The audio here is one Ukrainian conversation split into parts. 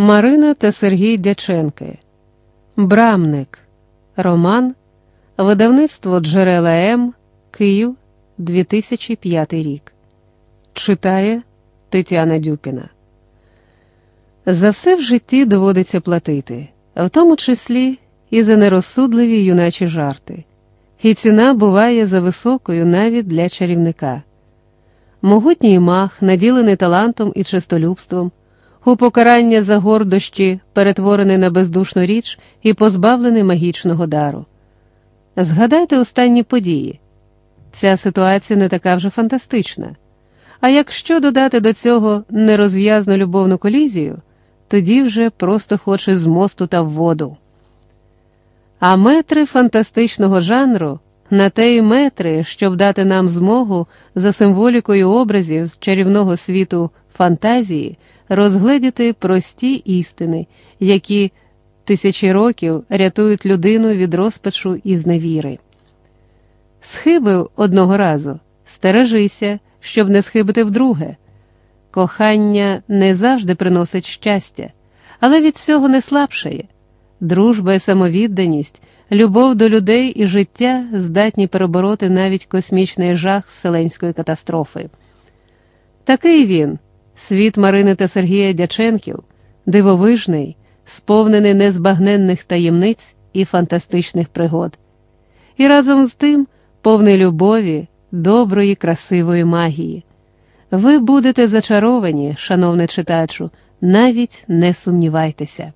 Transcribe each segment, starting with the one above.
Марина та Сергій Дяченки. Брамник. Роман. Видавництво Джерела М. Київ 2005 рік. Читає Тетяна Дюпіна. За все в житті доводиться платити, в тому числі і за нерозсудливі юначі жарти. І ціна буває за високою навіть для чарівника. Могутній мах, наділений талантом і чистолюбством, у покарання за гордощі, перетворений на бездушну річ і позбавлений магічного дару. Згадайте останні події. Ця ситуація не така вже фантастична. А якщо додати до цього нерозв'язну любовну колізію, тоді вже просто хоче з мосту та в воду. А метри фантастичного жанру на те й метри, щоб дати нам змогу за символікою образів з чарівного світу фантазії розгледіти прості істини, які тисячі років рятують людину від розпачу і зневіри. Схибив одного разу, стережися, щоб не схибити вдруге. Кохання не завжди приносить щастя, але від цього не слабшає. Дружба і самовідданість, любов до людей і життя здатні перебороти навіть космічний жах вселенської катастрофи. Такий він, світ Марини та Сергія Дяченків, дивовижний, сповнений незбагненних таємниць і фантастичних пригод, і разом з тим повний любові, доброї, красивої магії. Ви будете зачаровані, шановне читачу, навіть не сумнівайтеся.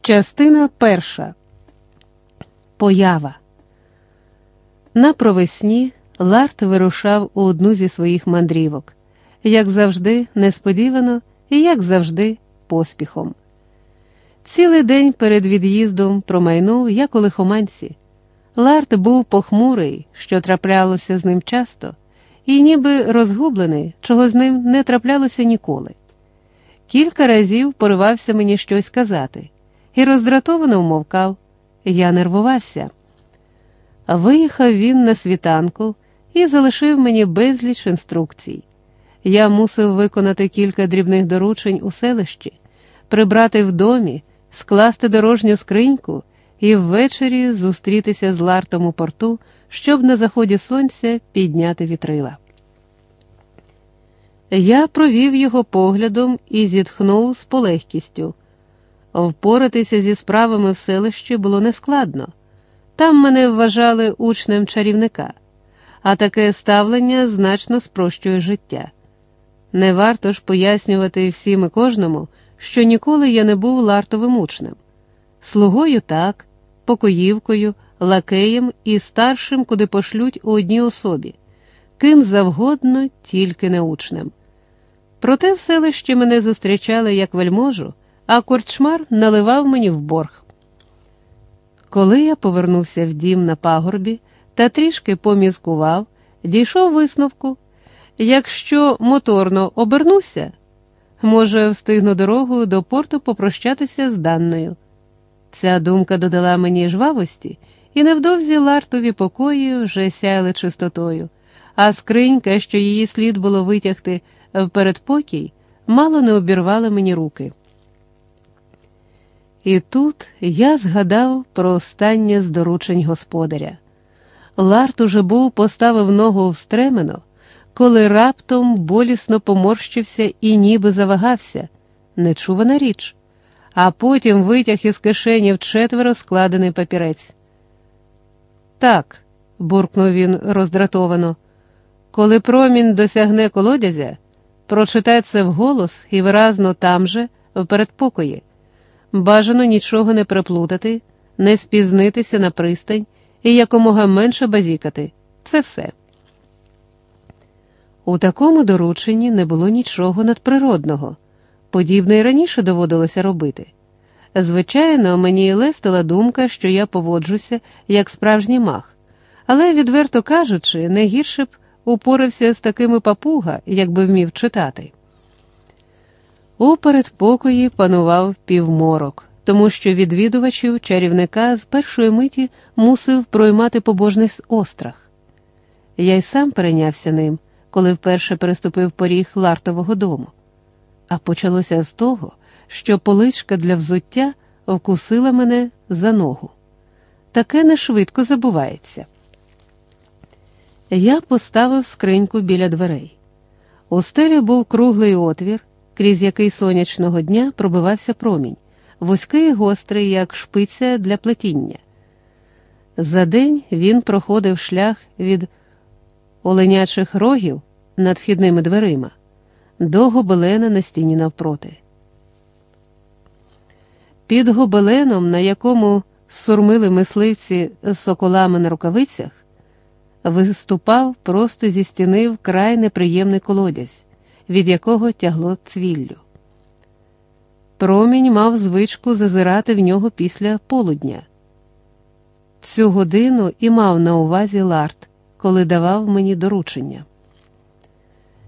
Частина перша Поява. На провесні Ларт вирушав у одну зі своїх мандрівок, як завжди, несподівано і, як завжди, поспіхом. Цілий день перед від'їздом промайнув, як у лихоманці. Ларт був похмурий, що траплялося з ним часто, і ніби розгублений, чого з ним не траплялося ніколи. Кілька разів поривався мені щось сказати і роздратовано вмовкав. Я нервувався. Виїхав він на світанку і залишив мені безліч інструкцій. Я мусив виконати кілька дрібних доручень у селищі, прибрати в домі, скласти дорожню скриньку і ввечері зустрітися з Лартом у порту, щоб на заході сонця підняти вітрила. Я провів його поглядом і зітхнув з полегкістю. Впоратися зі справами в селищі було нескладно. Там мене вважали учнем чарівника, а таке ставлення значно спрощує життя. Не варто ж пояснювати всім і кожному, що ніколи я не був лартовим учнем. Слугою так, покоївкою, лакеєм і старшим, куди пошлють у одній особі, ким завгодно, тільки не учнем. Проте в селищі мене зустрічали як вельможу а корчмар наливав мені в борг. Коли я повернувся в дім на пагорбі та трішки помізкував, дійшов висновку якщо моторно обернуся, може, встигну дорогою до порту попрощатися з Данною. Ця думка додала мені жвавості, і невдовзі лартові покої вже сяяли чистотою, а скринька, що її слід було витягти в передпокій, мало не обірвала мені руки. І тут я згадав про останнє з доручень господаря. Ларт уже був поставив ногу в стремено, коли раптом болісно поморщився і ніби завагався нечувана річ, а потім витяг із кишені вчетверо складений папірець. Так, буркнув він роздратовано, коли промінь досягне колодязя, прочитай це вголос і виразно там же, в передпокої. Бажано нічого не приплутати, не спізнитися на пристань і якомога менше базікати. Це все. У такому дорученні не було нічого надприродного, подібне й раніше доводилося робити. Звичайно, мені лестила думка, що я поводжуся як справжній мах, але, відверто кажучи, не гірше б упорався з такими папуга, якби вмів читати. У передпокої панував півморок, тому що відвідувачів чарівника з першої миті мусив проймати побожний острах. Я й сам перейнявся ним, коли вперше переступив поріг лартового дому. а почалося з того, що поличка для взуття вкусила мене за ногу. Таке не швидко забувається. Я поставив скриньку біля дверей. У стелі був круглий отвір, крізь який сонячного дня пробивався промінь, вузький і гострий, як шпиця для плетіння. За день він проходив шлях від оленячих рогів над вхідними дверима до гобелена на стіні навпроти. Під гобеленом, на якому сурмили мисливці з соколами на рукавицях, виступав просто зі стіни вкрай неприємний колодязь, від якого тягло цвіллю. Промінь мав звичку зазирати в нього після полудня. Цю годину і мав на увазі Ларт, коли давав мені доручення.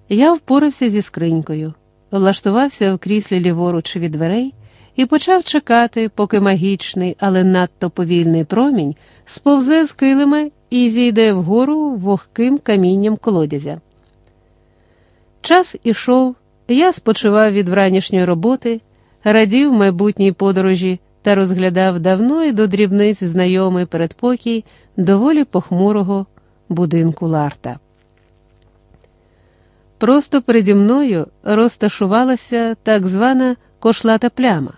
Я впорався зі скринькою, влаштувався в кріслі ліворуч від дверей і почав чекати, поки магічний, але надто повільний промінь сповзе з килима і зійде вгору вогким камінням колодязя. Час ішов, я спочивав від вранішньої роботи, радів майбутній подорожі та розглядав давно і до дрібниць знайомий передпокій доволі похмурого будинку Ларта. Просто переді мною розташувалася так звана кошлата пляма.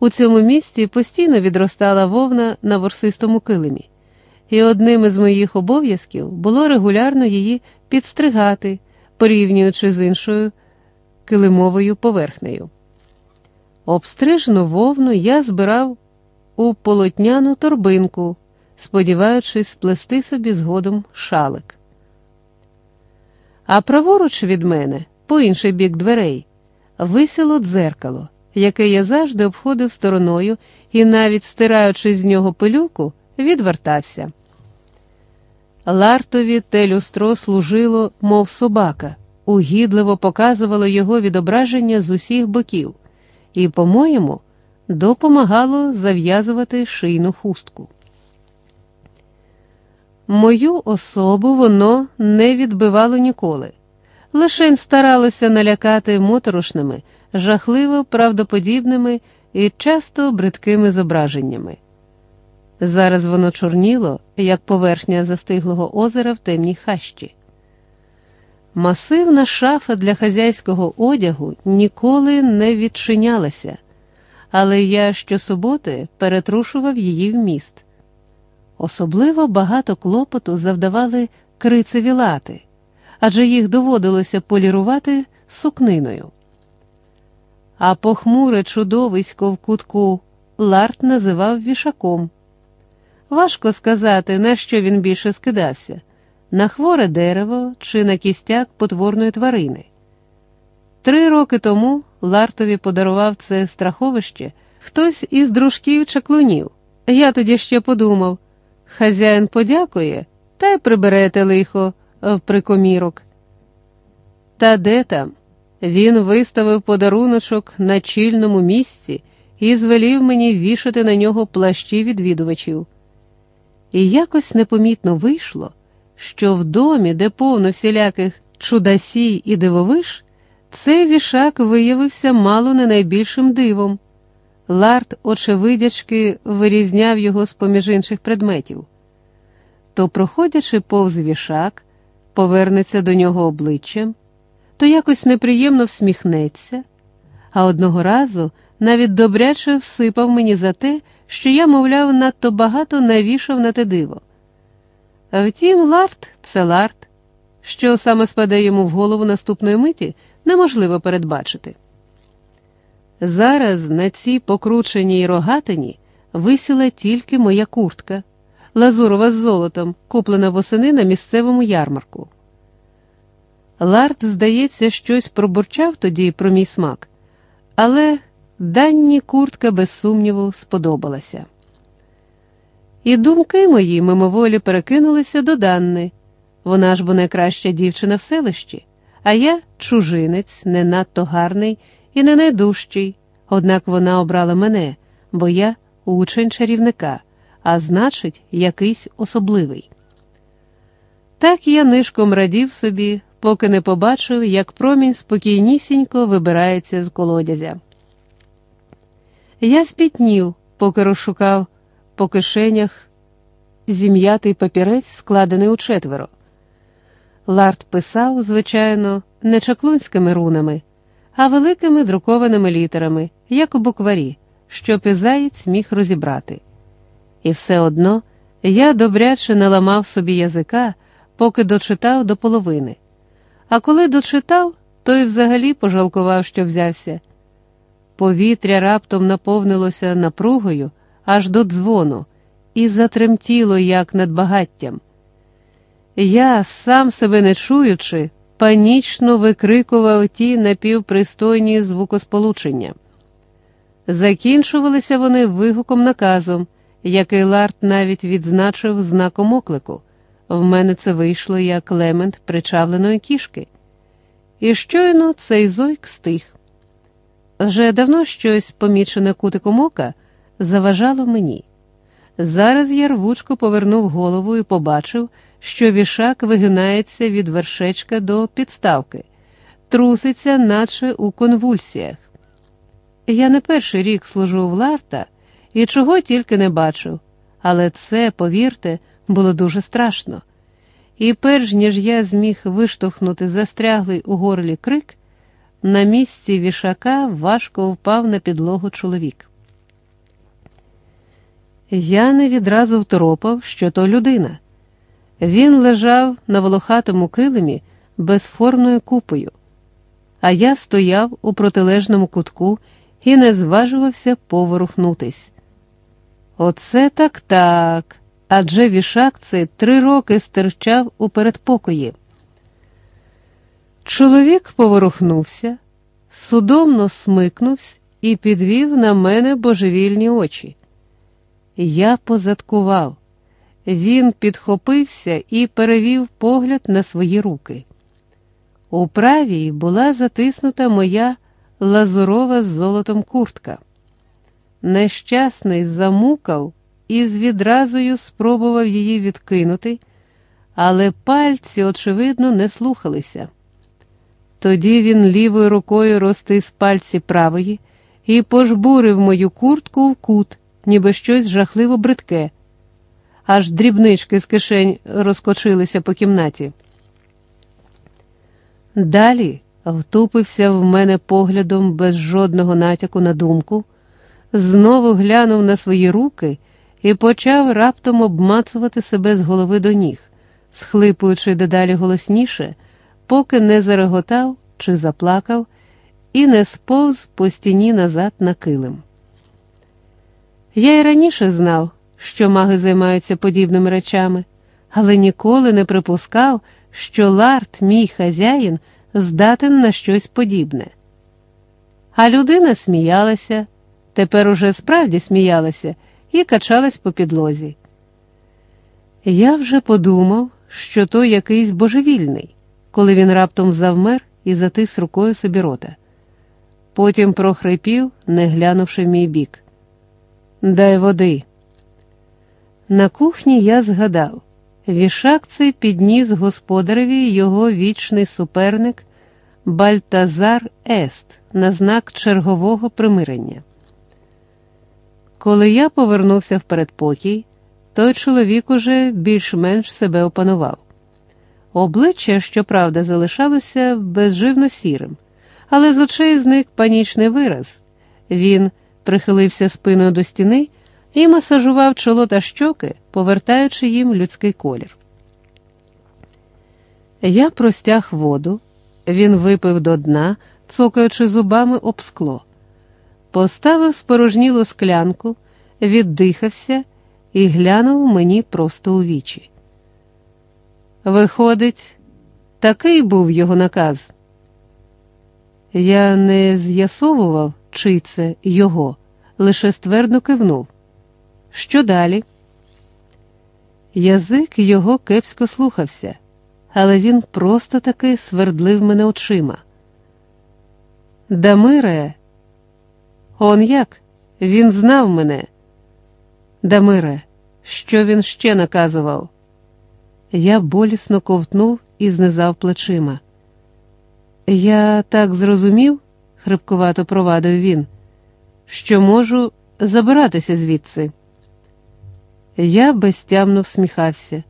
У цьому місці постійно відростала вовна на ворсистому килимі, і одним із моїх обов'язків було регулярно її підстригати, порівнюючи з іншою килимовою поверхнею. Обстрижену вовну я збирав у полотняну торбинку, сподіваючись сплести собі згодом шалик. А праворуч від мене, по інший бік дверей, висіло дзеркало, яке я завжди обходив стороною і, навіть стираючи з нього пилюку, відвертався. Лартові те люстро служило, мов собака, угідливо показувало його відображення з усіх боків і, по-моєму, допомагало зав'язувати шийну хустку. Мою особу воно не відбивало ніколи, лишень старалося налякати моторошними, жахливо правдоподібними і часто бридкими зображеннями. Зараз воно чорніло, як поверхня застиглого озера в темній хащі. Масивна шафа для хазяйського одягу ніколи не відчинялася, але я щосуботи перетрушував її вміст. Особливо багато клопоту завдавали крицеві лати, адже їх доводилося полірувати сукниною. А похмуре чудовисько в кутку Ларт називав вішаком. Важко сказати, на що він більше скидався на хворе дерево чи на кістяк потворної тварини. Три роки тому Лартові подарував це страховище хтось із дружків чаклунів. Я тоді ще подумав хазяїн подякує та й приберете лихо в прикомірок. Та де там? Він виставив подаруночок на чільному місці і звелів мені вішати на нього плащі відвідувачів. І якось непомітно вийшло, що в домі, де повно всіляких чудасій і дивовиш, цей вішак виявився мало не найбільшим дивом. Ларт, очевидячки, вирізняв його з поміж інших предметів. То, проходячи повз вішак, повернеться до нього обличчям, то якось неприємно всміхнеться, а одного разу навіть добряче всипав мені за те, що я, мовляв, надто багато навішав на те диво. Втім, Ларт це Ларт, що саме спаде йому в голову наступної миті, неможливо передбачити. Зараз на цій покрученій рогатині висіла тільки моя куртка, лазурова з золотом, куплена восени на місцевому ярмарку. Ларт, здається, щось пробурчав тоді про мій смак, але данні куртка, без сумніву, сподобалася. І думки мої мимоволі перекинулися до Данни. Вона ж бо найкраща дівчина в селищі, а я чужинець, не надто гарний і не найдужчий, однак вона обрала мене, бо я учень чарівника, а значить, якийсь особливий. Так я нишком радів собі, поки не побачив, як промінь спокійнісінько вибирається з колодязя. Я спітнів, поки розшукав по кишенях зім'ятий папірець, складений у четверо. Ларт писав, звичайно, не чаклунськими рунами, а великими друкованими літерами, як у букварі, щоб і заєць міг розібрати. І все одно я добряче наламав собі язика, поки дочитав до половини. А коли дочитав, то й взагалі пожалкував, що взявся. Повітря раптом наповнилося напругою аж до дзвону, і затремтіло, як над багаттям. Я, сам себе не чуючи, панічно викрикував ті напівпристойні звукосполучення. Закінчувалися вони вигуком наказом, який Ларт навіть відзначив знаком оклику. В мене це вийшло як лемент причавленої кішки. І щойно цей зойк стих. Вже давно щось, помічене кутиком ока, заважало мені. Зараз я рвучко повернув голову і побачив, що вішак вигинається від вершечка до підставки, труситься, наче у конвульсіях. Я не перший рік служу в Ларта і чого тільки не бачив, але це, повірте, було дуже страшно. І перш ніж я зміг виштовхнути застряглий у горлі крик, на місці вішака важко впав на підлогу чоловік. Я не відразу второпав, що то людина. Він лежав на волохатому килимі безформною купою, а я стояв у протилежному кутку і не зважувався поворухнутись. Оце так так. Адже вішак цей три роки стирчав у передпокої. Чоловік поворухнувся, судомно смикнувся і підвів на мене божевільні очі. Я позадкував. Він підхопився і перевів погляд на свої руки. У правій була затиснута моя лазурова з золотом куртка. Нещасний замукав і з спробував її відкинути, але пальці, очевидно, не слухалися. Тоді він лівою рукою розтис пальці правої і пожбурив мою куртку в кут, ніби щось жахливо бридке, аж дрібнички з кишень розкочилися по кімнаті. Далі втупився в мене поглядом без жодного натяку на думку, знову глянув на свої руки і почав раптом обмацувати себе з голови до ніг, схлипуючи дедалі голосніше, поки не зареготав чи заплакав і не сповз по стіні назад на килим. Я й раніше знав, що маги займаються подібними речами, але ніколи не припускав, що Ларт, мій хазяїн, здатен на щось подібне. А людина сміялася, тепер уже справді сміялася і качалась по підлозі. Я вже подумав, що то якийсь божевільний, коли він раптом завмер і затис рукою собі рота. Потім прохрипів, не глянувши в мій бік. Дай води. На кухні я згадав вішак цей підніс господареві його вічний суперник Бальтазар Ест на знак чергового примирення. Коли я повернувся в передпокій, той чоловік уже більш-менш себе опанував. Обличчя, щоправда, залишалося безживно сірим, але з очей зник панічний вираз. Він прихилився спиною до стіни і масажував чоло та щоки, повертаючи їм людський колір. Я простяг воду, він випив до дна, цокаючи зубами об скло поставив спорожнілу склянку, віддихався і глянув мені просто у вічі. Виходить, такий був його наказ. Я не з'ясовував, чи це його, лише ствердно кивнув. Що далі? Язик його кепсько слухався, але він просто таки свердлив мене очима. Дамире, Он як? Він знав мене. Дамире, що він ще наказував? Я болісно ковтнув і знизав плечима. Я так зрозумів, хрипкувато провадив він, що можу забиратися звідси. Я безтямно всміхався.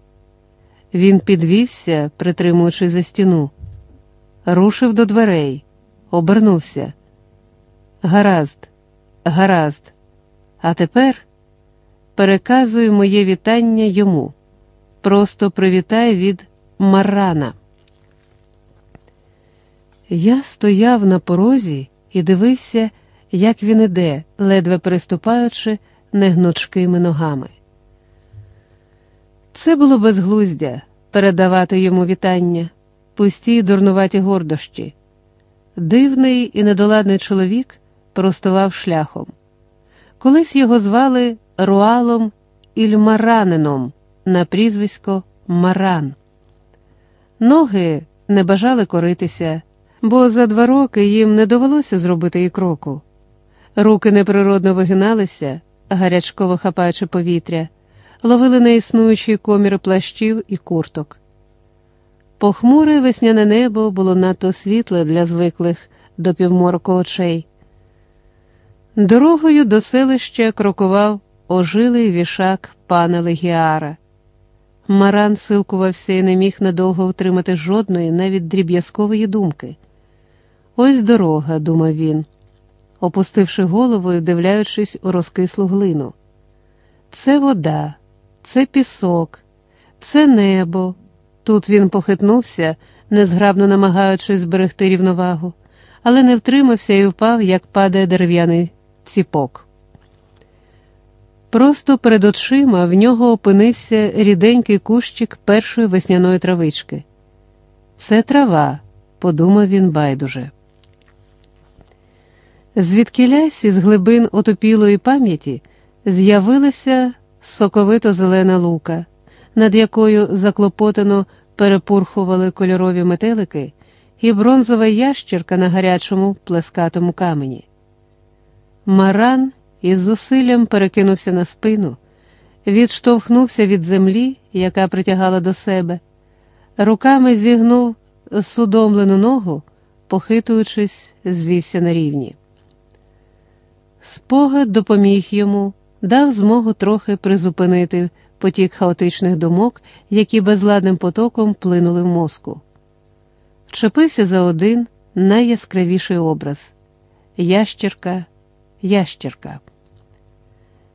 Він підвівся, притримуючи за стіну, рушив до дверей, обернувся. Гаразд, гаразд, а тепер переказую моє вітання йому. Просто привітай від Марана. Я стояв на порозі і дивився, як він іде, ледве переступаючи негнучкими ногами. Це було безглуздя передавати йому вітання, пусті й дурнуваті гордощі. Дивний і недоладний чоловік простував шляхом. Колись його звали Руалом Ільмаранином на прізвисько Маран. Ноги не бажали коритися, бо за два роки їм не довелося зробити і кроку. Руки неприродно вигиналися, гарячково хапаючи повітря, ловили неіснуючі коміри плащів і курток. Похмуре весняне небо було надто світле для звиклих до півморку очей. Дорогою до селища крокував ожилий вішак пана Легіара. Маран силкувався і не міг надовго втримати жодної, навіть дріб'язкової думки. Ось дорога, думав він, опустивши голову і вдивляючись у розкислу глину. Це вода, це пісок, це небо. Тут він похитнувся, незграбно намагаючись зберегти рівновагу, але не втримався і впав, як падає дерев'яний ціпок. Просто перед очима в нього опинився ріденький кущик першої весняної травички. Це трава, подумав він байдуже. Звідкілясь із глибин отопілої пам'яті з'явилася соковито зелена лука, над якою заклопотано перепурхували кольорові метелики і бронзова ящерка на гарячому плескатому камені. Маран із зусиллям перекинувся на спину, відштовхнувся від землі, яка притягала до себе, руками зігнув судомлену ногу, похитуючись, звівся на рівні. Спогад допоміг йому, дав змогу трохи призупинити потік хаотичних думок, які безладним потоком плинули в мозку. Вчепився за один найяскравіший образ ящерка, ящерка.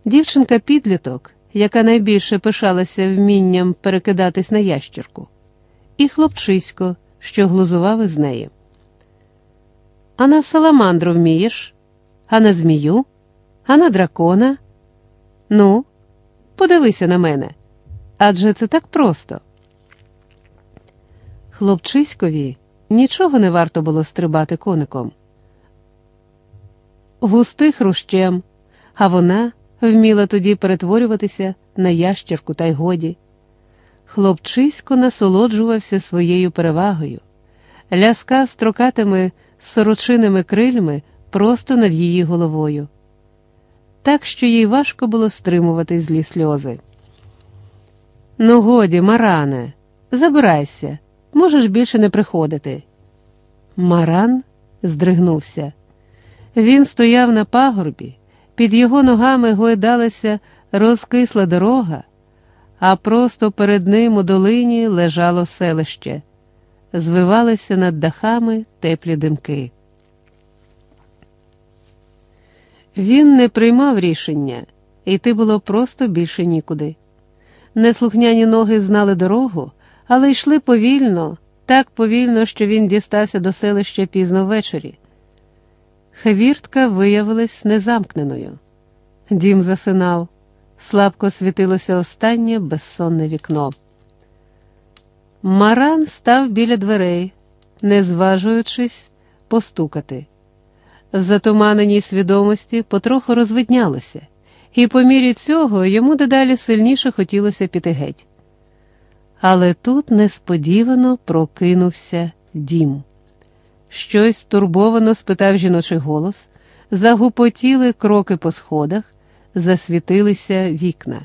Дівчинка підліток, яка найбільше пишалася вмінням перекидатись на ящерку, і хлопчисько, що глузував із неї. А на саламандру вмієш? А на змію? А на дракона? Ну, подивися на мене. Адже це так просто. Хлопчиськові нічого не варто було стрибати коником. Густих хрущем, а вона вміла тоді перетворюватися на ящерку та й годі. Хлопчисько насолоджувався своєю перевагою, ляскав строкатими сорочиними крильми просто над її головою, так що їй важко було стримувати злі сльози. Ну, годі, Маране, забирайся, можеш більше не приходити. Маран здригнувся. Він стояв на пагорбі, під його ногами гойдалася розкисла дорога, а просто перед ним у долині лежало селище, звивалися над дахами теплі димки. Він не приймав рішення, йти було просто більше нікуди. Неслухняні ноги знали дорогу, але йшли повільно, так повільно, що він дістався до селища пізно ввечері. Хвіртка виявилась незамкненою. Дім засинав, слабко світилося останнє безсонне вікно. Маран став біля дверей, не зважуючись постукати. В затуманеній свідомості потроху розвиднялося, і по мірі цього йому дедалі сильніше хотілося піти геть. Але тут несподівано прокинувся дім. Щось турбовано спитав жіночий голос, загупотіли кроки по сходах, засвітилися вікна.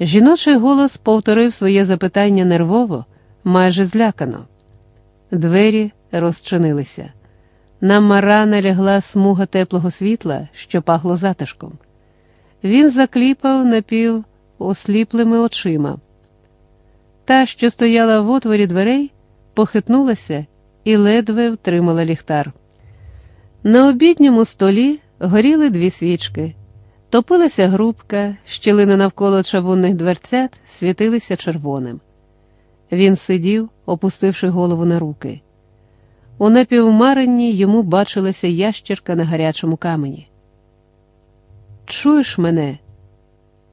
Жіночий голос повторив своє запитання нервово, майже злякано. Двері розчинилися. На марана лягла смуга теплого світла, що пахло затишком. Він закліпав напів осліплими очима. Та, що стояла в отворі дверей, похитнулася і ледве втримала ліхтар. На обідньому столі горіли дві свічки, топилася грубка, щілини навколо чавунних дверцят світилися червоним. Він сидів, опустивши голову на руки. У напівмаренні йому бачилася ящерка на гарячому камені. Чуєш мене?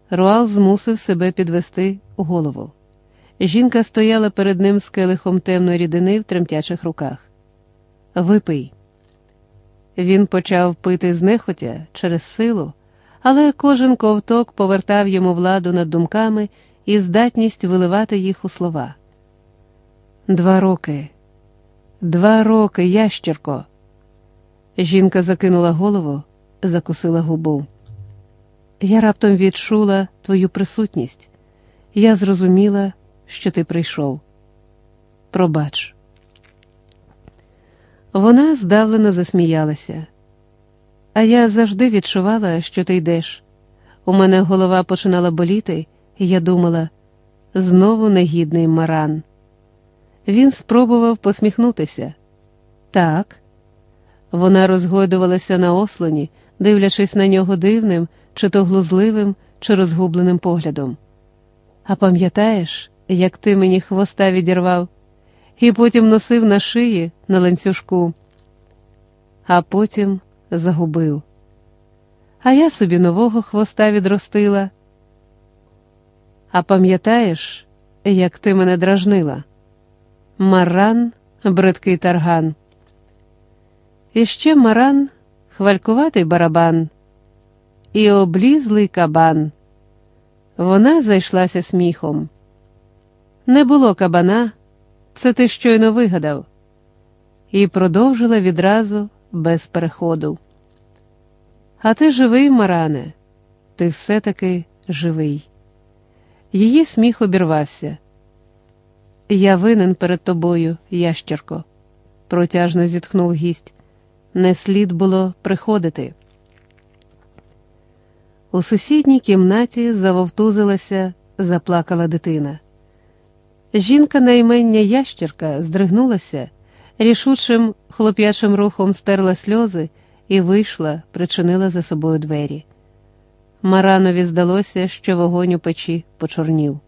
Руал змусив себе підвести голову. Жінка стояла перед ним з келихом темної рідини в тремтячих руках. Випий. Він почав пити знехотя через силу, але кожен ковток повертав йому владу над думками і здатність виливати їх у слова. Два роки, два роки, ящерко. Жінка закинула голову, закусила губу. Я раптом відчула твою присутність. Я зрозуміла, що ти прийшов. Пробач. Вона здавлено засміялася. А я завжди відчувала, що ти йдеш. У мене голова починала боліти, і я думала знову негідний маран. Він спробував посміхнутися. Так. Вона розгойдувалася на ослоні, дивлячись на нього дивним, чи то глузливим, чи розгубленим поглядом. А пам'ятаєш, як ти мені хвоста відірвав, і потім носив на шиї на ланцюжку, а потім загубив. А я собі нового хвоста відростила. А пам'ятаєш, як ти мене дражнила? Маран, бридкий тарган. І ще маран, хвалькуватий барабан, і облізлий кабан. Вона зайшлася сміхом. Не було кабана, це ти щойно вигадав, і продовжила відразу без переходу. А ти живий, Маране, ти все-таки живий. Її сміх обірвався. Я винен перед тобою, ящерко, протяжно зітхнув гість. Не слід було приходити. У сусідній кімнаті завовтузилася, заплакала дитина. Жінка на імення ящерка здригнулася, рішучим хлоп'ячим рухом стерла сльози і вийшла, причинила за собою двері. Маранові здалося, що вогонь у печі почорнів.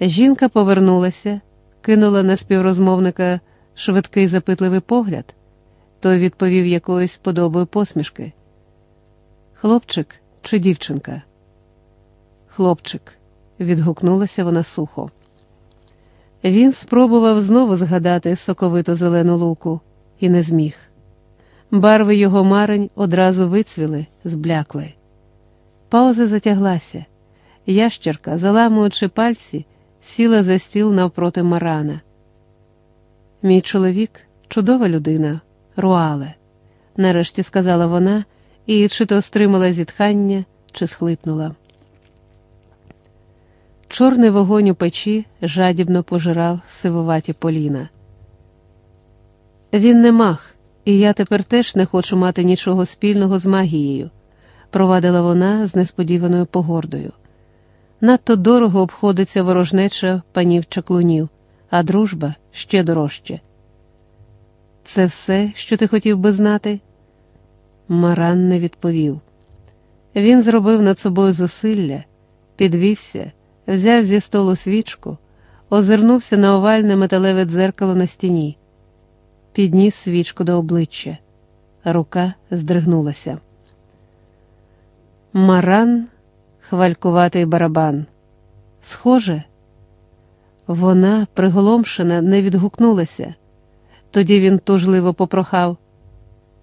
Жінка повернулася, кинула на співрозмовника швидкий запитливий погляд, той відповів якоюсь подобою посмішки. Хлопчик чи дівчинка? Хлопчик, відгукнулася вона сухо. Він спробував знову згадати соковито зелену луку і не зміг. Барви його марень одразу вицвіли, зблякли. Пауза затяглася. Ящерка, заламуючи пальці, сіла за стіл навпроти Марана. Мій чоловік чудова людина, руале, нарешті сказала вона і чи то стримала зітхання, чи схлипнула. Чорний вогонь у печі жадібно пожирав сивуваті поліна. Він не мах, і я тепер теж не хочу мати нічого спільного з магією, провадила вона з несподіваною погордою. Надто дорого обходиться ворожнеча панів чаклунів, а дружба ще дорожче. Це все, що ти хотів би знати? Маран не відповів. Він зробив над собою зусилля, підвівся, взяв зі столу свічку, озирнувся на овальне металеве дзеркало на стіні, підніс свічку до обличчя. Рука здригнулася. Маран, хвалькуватий барабан. Схоже, вона, приголомшена, не відгукнулася. Тоді він тужливо попрохав.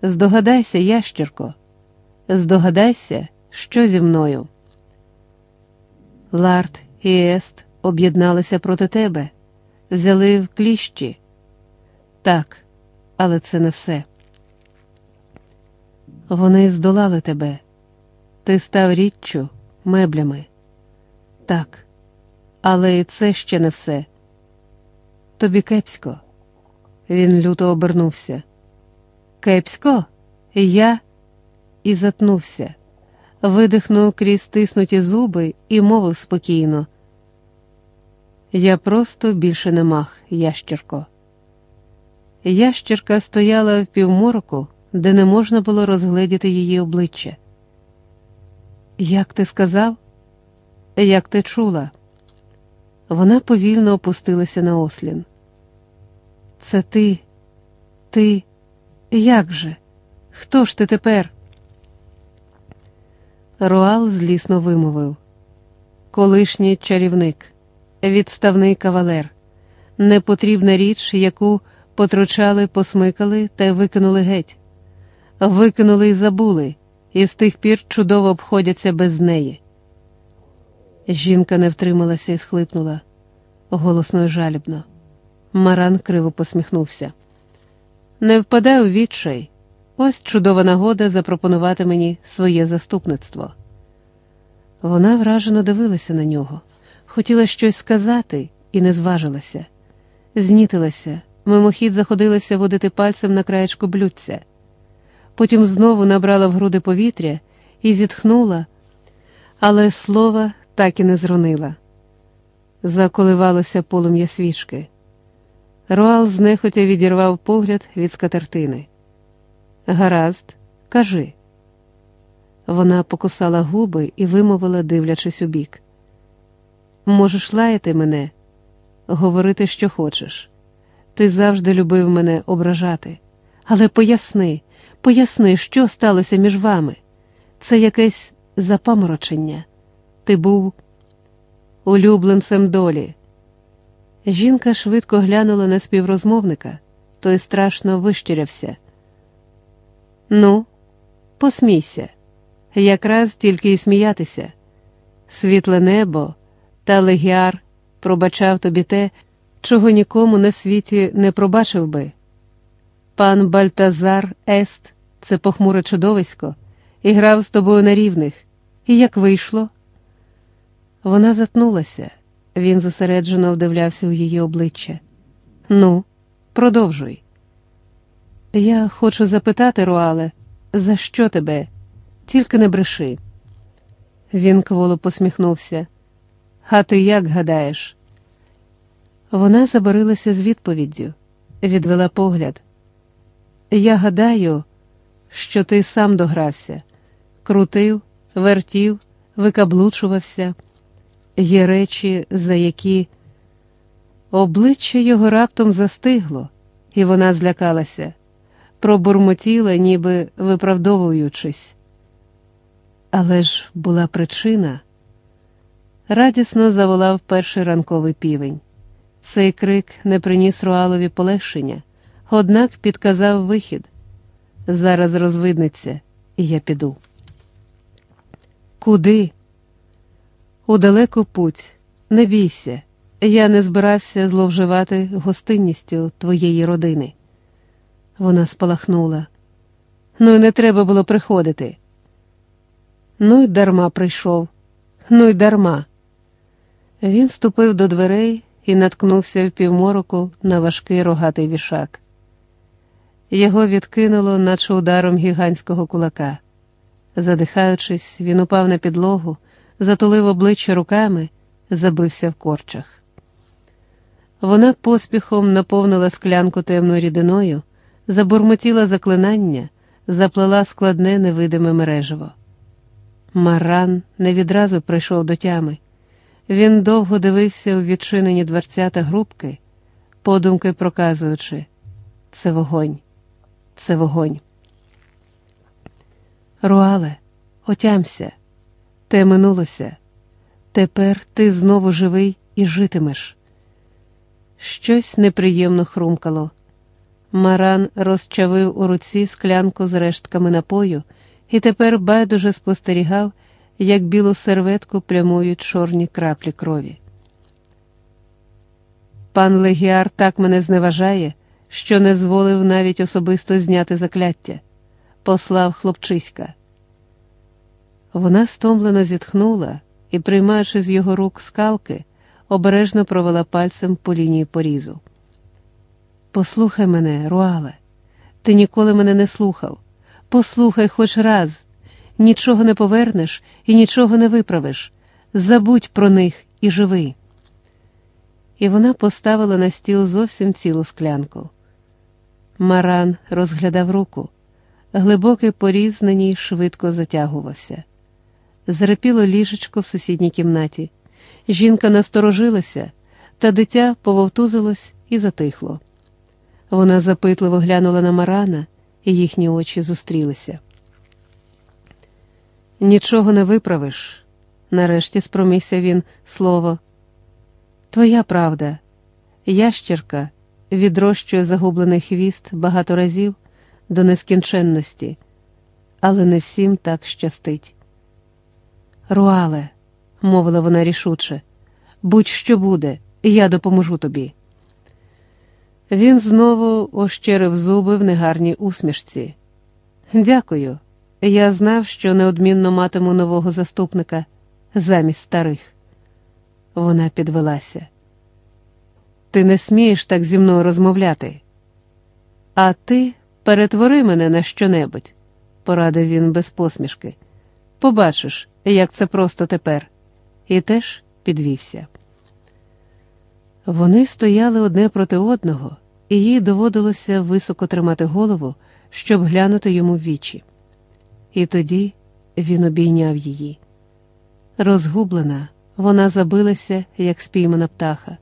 Здогадайся, ящерко, здогадайся, що зі мною. Ларт і Ест об'єдналися проти тебе, взяли в кліщі. Так, але це не все. Вони здолали тебе, ти став річчю, меблями. Так, але і це ще не все. Тобі кепсько, Він люто обернувся. Кепсько, я і затнувся, видихнув крізь стиснуті зуби і мовив спокійно. Я просто більше не мах, ящерко. Ящерка стояла в півмороку, де не можна було розгледіти її обличчя. Як ти сказав? Як ти чула? Вона повільно опустилася на ослін. Це ти, ти, як же? Хто ж ти тепер? Руал злісно вимовив колишній чарівник, відставний кавалер, непотрібна річ, яку потручали, посмикали та викинули геть, викинули і забули, і з тих пір чудово обходяться без неї. Жінка не втрималася і схлипнула голосно й жалібно. Маран криво посміхнувся. Не впадай у відчай. Ось чудова нагода запропонувати мені своє заступництво. Вона вражено дивилася на нього, хотіла щось сказати і не зважилася, знітилася, мимохід заходилася водити пальцем на краєчку блюдця. Потім знову набрала в груди повітря і зітхнула, але слова так і не зронила. Заколивалося полум'я свічки. Руал знехотя відірвав погляд від скатертини. Гаразд, кажи. Вона покусала губи і вимовила, дивлячись у бік. Можеш лаяти мене, говорити, що хочеш. Ти завжди любив мене ображати. Але поясни, поясни, що сталося між вами. Це якесь запаморочення. Ти був улюбленцем долі. Жінка швидко глянула на співрозмовника, той страшно вищирявся. Ну, посмійся, якраз тільки й сміятися. Світле небо та легіар пробачав тобі те, чого нікому на світі не пробачив би. Пан Бальтазар Ест, це похмуре чудовисько, і грав з тобою на рівних. І як вийшло? Вона затнулася, він зосереджено вдивлявся у її обличчя. Ну, продовжуй. Я хочу запитати, Руале, за що тебе? Тільки не бреши. Він кволо посміхнувся. А ти як гадаєш? Вона заборилася з відповіддю, відвела погляд. Я гадаю, що ти сам догрався, крутив, вертів, викаблучувався. Є речі, за які обличчя його раптом застигло, і вона злякалася, пробурмотіла, ніби виправдовуючись. Але ж була причина. Радісно заволав перший ранковий півень. Цей крик не приніс Руалові полегшення, однак підказав вихід. Зараз розвиднеться, і я піду. Куди? У далеку путь, не бійся, я не збирався зловживати гостинністю твоєї родини. Вона спалахнула. Ну й не треба було приходити. Ну й дарма прийшов, ну й дарма. Він ступив до дверей і наткнувся в півмороку на важкий рогатий вішак. Його відкинуло, наче ударом гігантського кулака. Задихаючись, він упав на підлогу затулив обличчя руками, забився в корчах. Вона поспіхом наповнила склянку темною рідиною, забурмотіла заклинання, заплела складне невидиме мережево. Маран не відразу прийшов до тями. Він довго дивився у відчинені дверця та грубки, подумки проказуючи це вогонь, це вогонь. Руале, отямся. Те минулося, тепер ти знову живий і житимеш. Щось неприємно хрумкало. Маран розчавив у руці склянку з рештками напою і тепер байдуже спостерігав, як білу серветку прямують чорні краплі крові. Пан Легіар так мене зневажає, що не зволив навіть особисто зняти закляття, послав хлопчиська. Вона стомлено зітхнула і, приймаючи з його рук скалки, обережно провела пальцем по лінії порізу. Послухай мене, Руале, ти ніколи мене не слухав. Послухай хоч раз, нічого не повернеш і нічого не виправиш. Забудь про них і живи. І вона поставила на стіл зовсім цілу склянку. Маран розглядав руку, глибокий поріз на ній швидко затягувався. Зрепіло ліжечко в сусідній кімнаті. Жінка насторожилася, та дитя пововтузилось і затихло. Вона запитливо глянула на Марана, і їхні очі зустрілися. Нічого не виправиш, нарешті спромігся він слово. Твоя правда, ящерка відрощує загублений хвіст багато разів до нескінченності, але не всім так щастить. Руале, мовила вона рішуче, будь що буде, я допоможу тобі. Він знову ощерив зуби в негарній усмішці. Дякую. Я знав, що неодмінно матиму нового заступника замість старих. Вона підвелася. Ти не смієш так зі мною розмовляти. А ти перетвори мене на щонебудь, порадив він без посмішки. Побачиш, як це просто тепер, і теж підвівся. Вони стояли одне проти одного, і їй доводилося високо тримати голову, щоб глянути йому в вічі. І тоді він обійняв її. Розгублена, вона забилася, як спіймана птаха.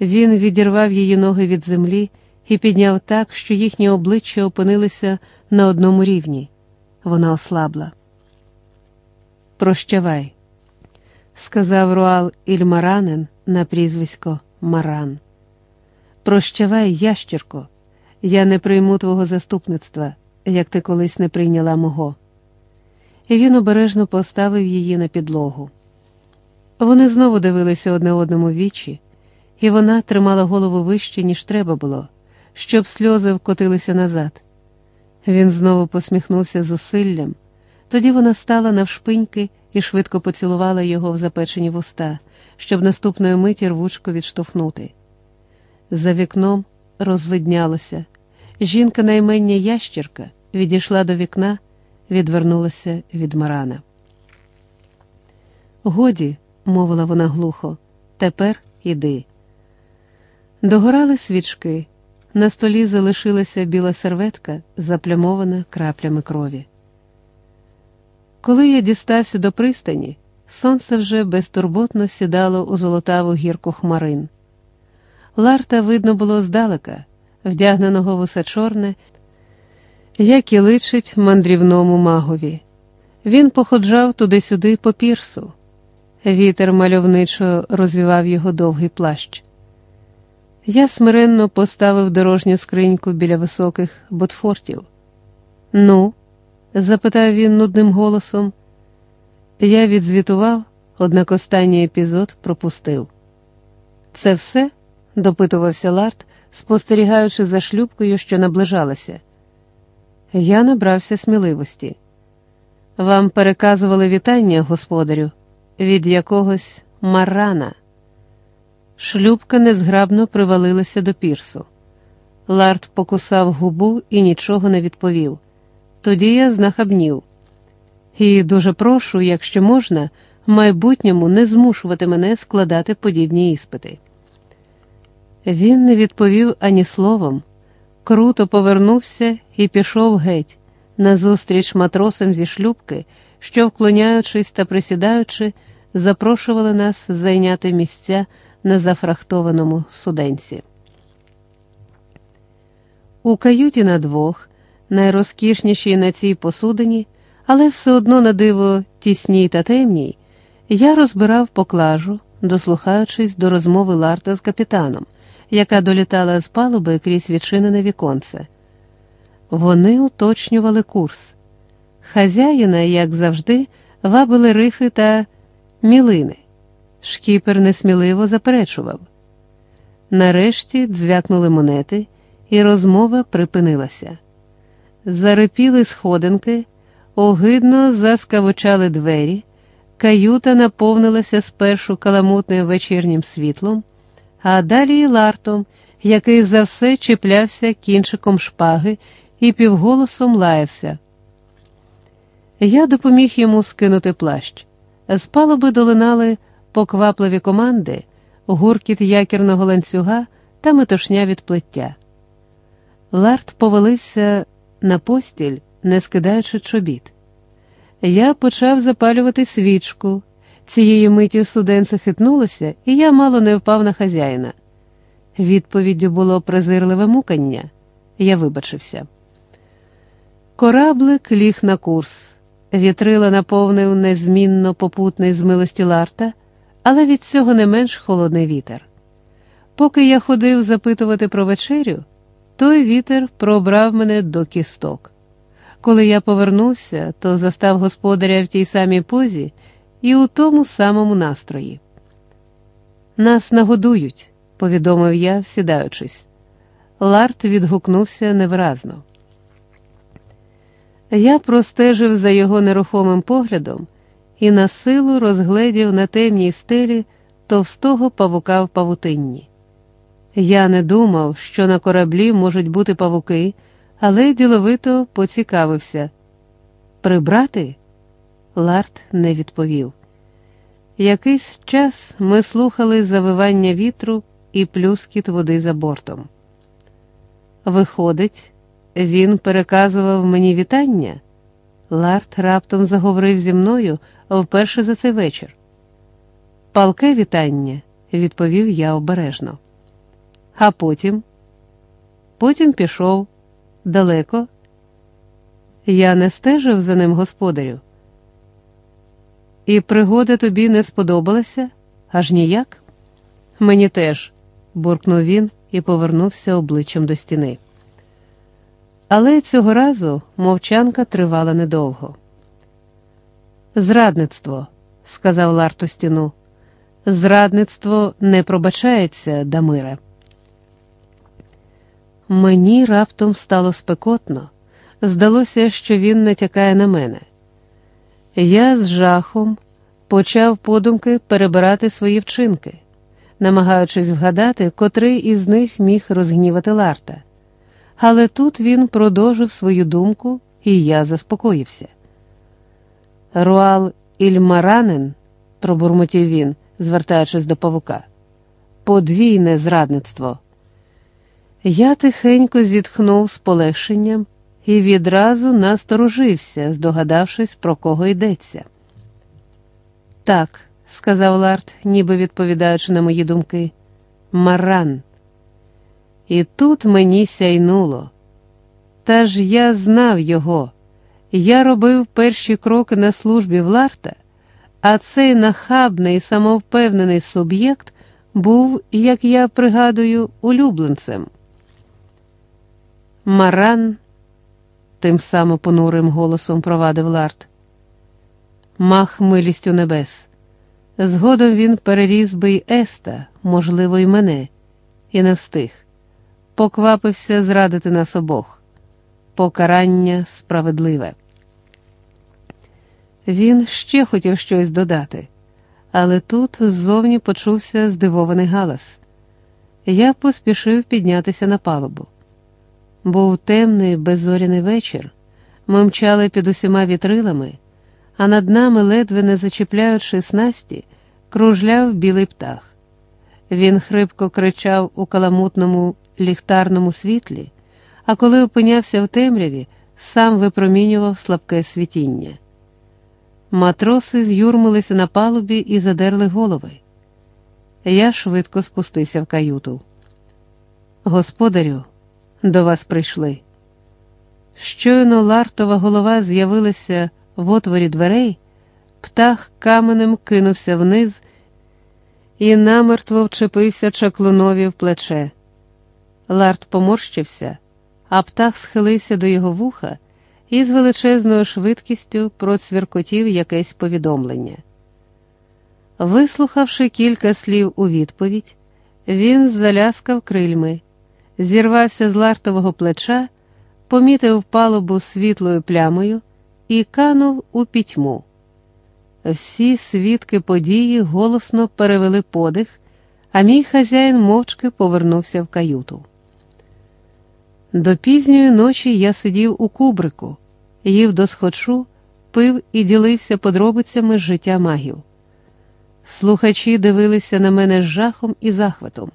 Він відірвав її ноги від землі і підняв так, що їхні обличчя опинилися на одному рівні. Вона ослабла. Прощавай, сказав Руал Ільмаранен на прізвисько Маран. Прощавай, ящерко, я не прийму твого заступництва, як ти колись не прийняла мого. І він обережно поставив її на підлогу. Вони знову дивилися одне одному вічі, і вона тримала голову вище, ніж треба було, щоб сльози вкотилися назад. Він знову посміхнувся зусиллям, тоді вона стала навшпиньки і швидко поцілувала його в запечені вуста, щоб наступної миті рвучко відштовхнути. За вікном розвиднялося. Жінка наймення ящірка відійшла до вікна, відвернулася від Марана. Годі, мовила вона глухо, тепер іди. Догорали свічки. На столі залишилася біла серветка, заплямована краплями крові. Коли я дістався до пристані, сонце вже безтурботно сідало у золотаву гірку хмарин. Ларта видно було здалека, вдягненого в усе чорне, як і личить мандрівному магові. Він походжав туди-сюди по пірсу. Вітер мальовничо розвівав його довгий плащ. Я смиренно поставив дорожню скриньку біля високих ботфортів. Ну, запитав він нудним голосом. Я відзвітував, однак останній епізод пропустив. Це все? допитувався Ларт, спостерігаючи за шлюбкою, що наближалася. Я набрався сміливості. Вам переказували вітання, господарю, від якогось марана. Шлюбка незграбно привалилася до пірсу. Ларт покусав губу і нічого не відповів. Тоді я знахабнів. І дуже прошу, якщо можна, в майбутньому не змушувати мене складати подібні іспити. Він не відповів ані словом, круто повернувся і пішов геть, назустріч матросам зі шлюбки, що, вклоняючись та присідаючи, запрошували нас зайняти місця на зафрахтованому суденці. У каюті на двох, найрозкішнішій на цій посудині, але все одно на диво тісній та темній, я розбирав поклажу, дослухаючись до розмови Ларта з капітаном, яка долітала з палуби крізь відчинене віконце. Вони уточнювали курс. Хазяїна, як завжди, вабили рифи та мілини. Шкіпер несміливо заперечував. Нарешті дзвякнули монети, і розмова припинилася. Зарипіли сходинки, огидно заскавучали двері, каюта наповнилася спершу каламутним вечірнім світлом, а далі і лартом, який за все чіплявся кінчиком шпаги і півголосом лаявся. Я допоміг йому скинути плащ. З палуби долинали поквапливі команди, гуркіт якірного ланцюга та метушня від плиття. Ларт повалився на постіль, не скидаючи чобіт. Я почав запалювати свічку. Цієї миті суденце хитнулося, і я мало не впав на хазяїна. Відповіддю було презирливе мукання. Я вибачився. Кораблик ліг на курс. Вітрила наповнив незмінно попутний з милості Ларта, але від цього не менш холодний вітер. Поки я ходив запитувати про вечерю, той вітер пробрав мене до кісток. Коли я повернувся, то застав господаря в тій самій позі і у тому самому настрої. Нас нагодують, повідомив я, сідаючись. Ларт відгукнувся невиразно. Я простежив за його нерухомим поглядом і на силу розгледів на темній стелі товстого павука в павутинні. Я не думав, що на кораблі можуть бути павуки, але діловито поцікавився. Прибрати? Ларт не відповів. Якийсь час ми слухали завивання вітру і плюскіт води за бортом. Виходить, він переказував мені вітання. Ларт раптом заговорив зі мною вперше за цей вечір. Палке вітання, відповів я обережно. А потім, потім пішов далеко. Я не стежив за ним, господарю. І пригода тобі не сподобалася аж ніяк? Мені теж, буркнув він і повернувся обличчям до стіни. Але цього разу мовчанка тривала недовго. Зрадництво, сказав Ларту стіну, зрадництво не пробачається, Дамире. Мені раптом стало спекотно, здалося, що він натякає на мене. Я з жахом почав подумки перебирати свої вчинки, намагаючись вгадати, котрий із них міг розгнівати Ларта. Але тут він продовжив свою думку, і я заспокоївся. Руал Ільмаранен, пробурмотів він, звертаючись до павука, подвійне зрадництво. Я тихенько зітхнув з полегшенням і відразу насторожився, здогадавшись, про кого йдеться. Так, сказав Ларт, ніби відповідаючи на мої думки, маран. І тут мені сяйнуло. Та ж я знав його. Я робив перші кроки на службі в Ларта, а цей нахабний самовпевнений суб'єкт був, як я пригадую, улюбленцем. Маран, тим самим понурим голосом провадив Ларт. Мах милістю небес. Згодом він переріз би й Еста, можливо, й мене, і не встиг. Поквапився зрадити нас обох. Покарання справедливе. Він ще хотів щось додати, але тут ззовні почувся здивований галас. Я поспішив піднятися на палубу. Був темний беззоряний вечір, ми мчали під усіма вітрилами, а над нами, ледве не зачіпляючи снасті, кружляв білий птах. Він хрипко кричав у каламутному ліхтарному світлі, а коли опинявся в темряві, сам випромінював слабке світіння. Матроси з'юрмилися на палубі і задерли голови. Я швидко спустився в каюту. Господарю, до вас прийшли. Щойно лартова голова з'явилася в отворі дверей, птах каменем кинувся вниз і намертво вчепився чаклунові в плече. Ларт поморщився, а птах схилився до його вуха і з величезною швидкістю процвіркотів якесь повідомлення. Вислухавши кілька слів у відповідь, він заляскав крильми зірвався з лартового плеча, помітив палубу світлою плямою і канув у пітьму. Всі свідки події голосно перевели подих, а мій хазяїн мовчки повернувся в каюту. До пізньої ночі я сидів у кубрику, їв досхочу, пив і ділився подробицями з життя магів. Слухачі дивилися на мене з жахом і захватом.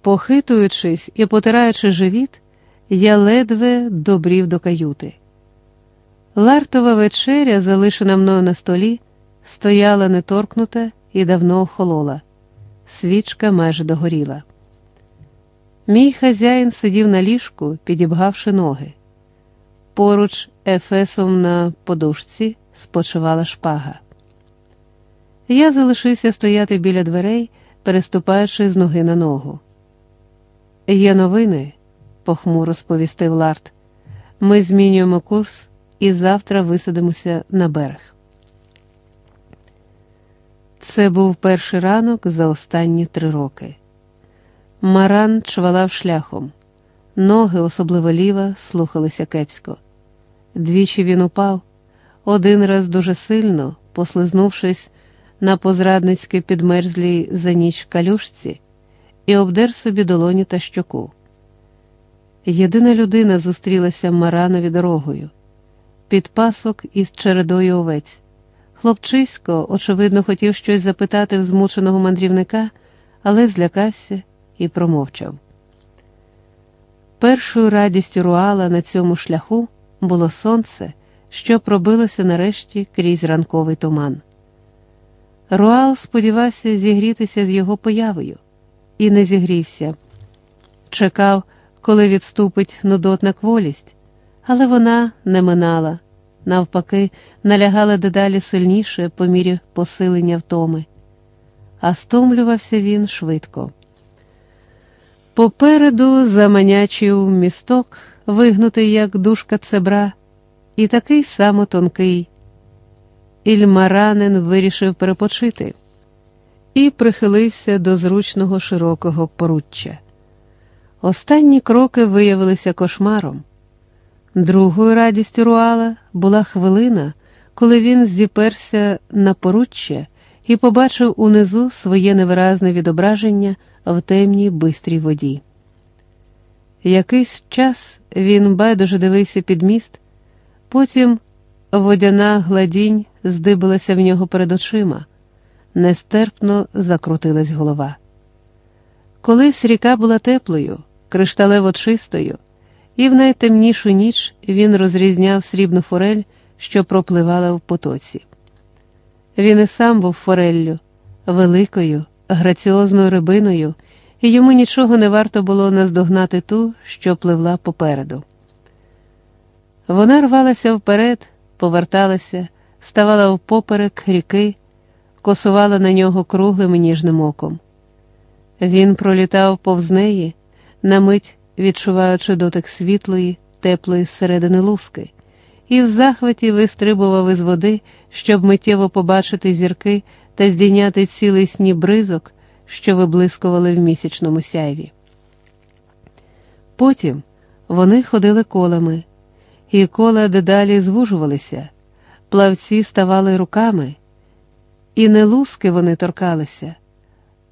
Похитуючись і потираючи живіт, я ледве добрів до каюти. Лартова вечеря, залишена мною на столі, стояла неторкнута і давно охолола. Свічка майже догоріла. Мій хазяїн сидів на ліжку, підібгавши ноги. Поруч ефесом на подушці спочивала шпага. Я залишився стояти біля дверей, переступаючи з ноги на ногу. Є новини, похмуро сповістив Ларт. Ми змінюємо курс і завтра висадимося на берег. Це був перший ранок за останні три роки. Маран чвалав шляхом, ноги, особливо ліва, слухалися кепсько. Двічі він упав, один раз дуже сильно, послизнувшись на позрадницьки підмерзлій за ніч калюшці, і обдер собі долоні та щоку. Єдина людина зустрілася Маранові дорогою, під пасок із чередою овець. Хлопчисько, очевидно, хотів щось запитати в змученого мандрівника, але злякався і промовчав. Першою радістю руала на цьому шляху було сонце, що пробилося нарешті крізь ранковий туман. Руал сподівався зігрітися з його появою і не зігрівся. Чекав, коли відступить нудотна кволість, але вона не минала, навпаки, налягала дедалі сильніше по мірі посилення втоми, а стомлювався він швидко. Попереду заманячив місток, вигнутий, як дужка цебра, і такий само тонкий. Ільмаранин вирішив перепочити і прихилився до зручного широкого поруччя. Останні кроки виявилися кошмаром. Другою радістю Руала була хвилина, коли він зіперся на поруччя і побачив унизу своє невиразне відображення в темній бистрій воді. Якийсь час він байдуже дивився під міст, потім водяна гладінь здибилася в нього перед очима, нестерпно закрутилась голова. Колись ріка була теплою, кришталево чистою, і в найтемнішу ніч він розрізняв срібну форель, що пропливала в потоці. Він і сам був фореллю, великою, граціозною рибиною, і йому нічого не варто було наздогнати ту, що пливла попереду. Вона рвалася вперед, поверталася, ставала впоперек ріки, косувала на нього круглим і ніжним оком. Він пролітав повз неї, на мить відчуваючи дотик світлої, теплої зсередини луски, і в захваті вистрибував із води, щоб миттєво побачити зірки та здійняти цілий сні бризок, що виблискували в місячному сяйві. Потім вони ходили колами, і кола дедалі звужувалися, плавці ставали руками, і не луски вони торкалися,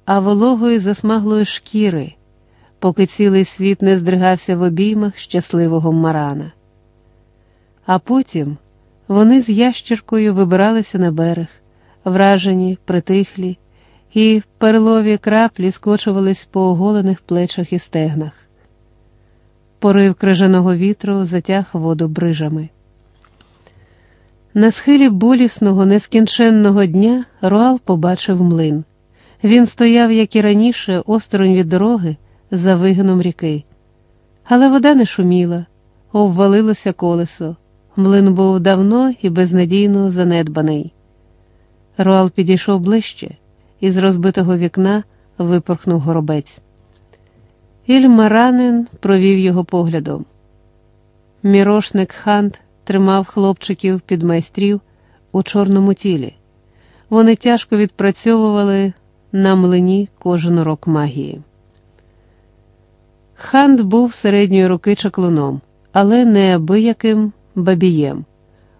а вологої засмаглої шкіри, поки цілий світ не здригався в обіймах щасливого марана. А потім вони з ящіркою вибиралися на берег, вражені, притихлі, і перлові краплі скочувались по оголених плечах і стегнах. Порив крижаного вітру затяг воду брижами. На схилі болісного, нескінченного дня Руал побачив млин. Він стояв, як і раніше, осторонь від дороги, за вигином ріки. Але вода не шуміла, обвалилося колесо. Млин був давно і безнадійно занедбаний. Руал підійшов ближче і з розбитого вікна випорхнув горобець. Ільмаранін провів його поглядом. Мірошник Хант тримав хлопчиків підмайстрів у чорному тілі. Вони тяжко відпрацьовували на млині кожен урок магії. Хант був середньої руки чаклуном, але неабияким бабієм.